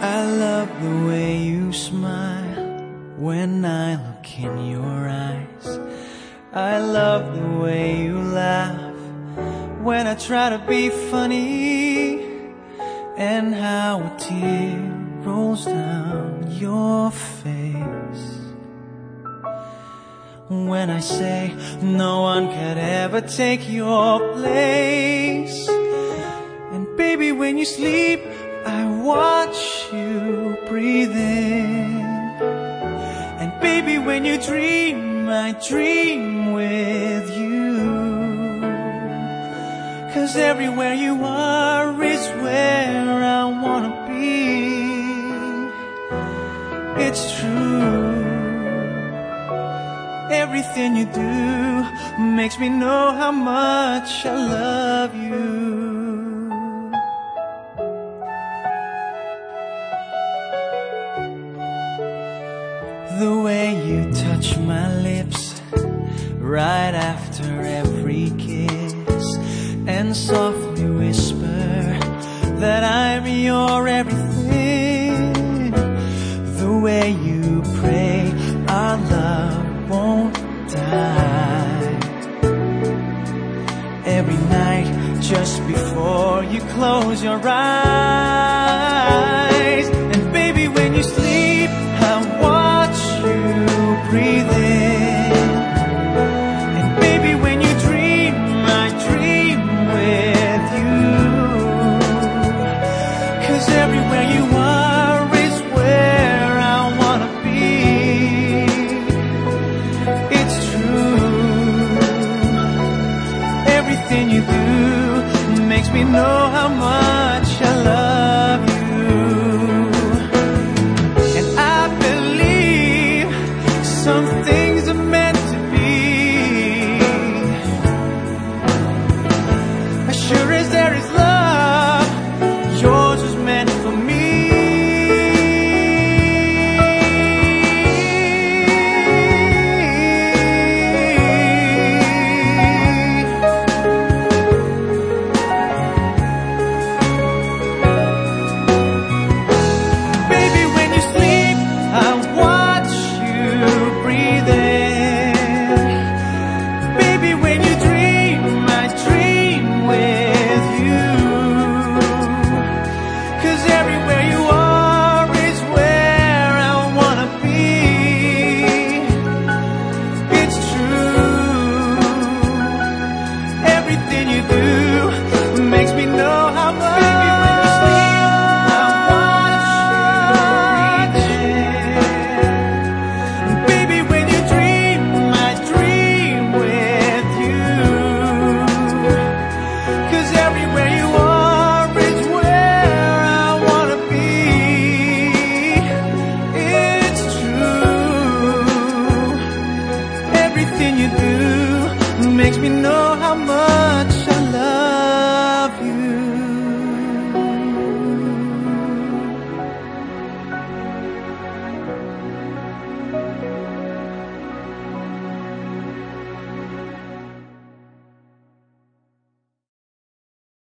I love the way you smile when I look in your eyes. I love the way you laugh when I try to be funny and how a tear rolls down your face. When I say no one could ever take your place. And baby, when you sleep, I watch you breathe in. And baby, when you dream, I dream with you. Cause everywhere you are is where I wanna be. It's true. Everything you do makes me know how much I love you. The way you touch my lips right after every kiss and softly whisper that I'm your everything. The way you pray our love won't die. Every night just before you close your eyes. Know how much makes me know how much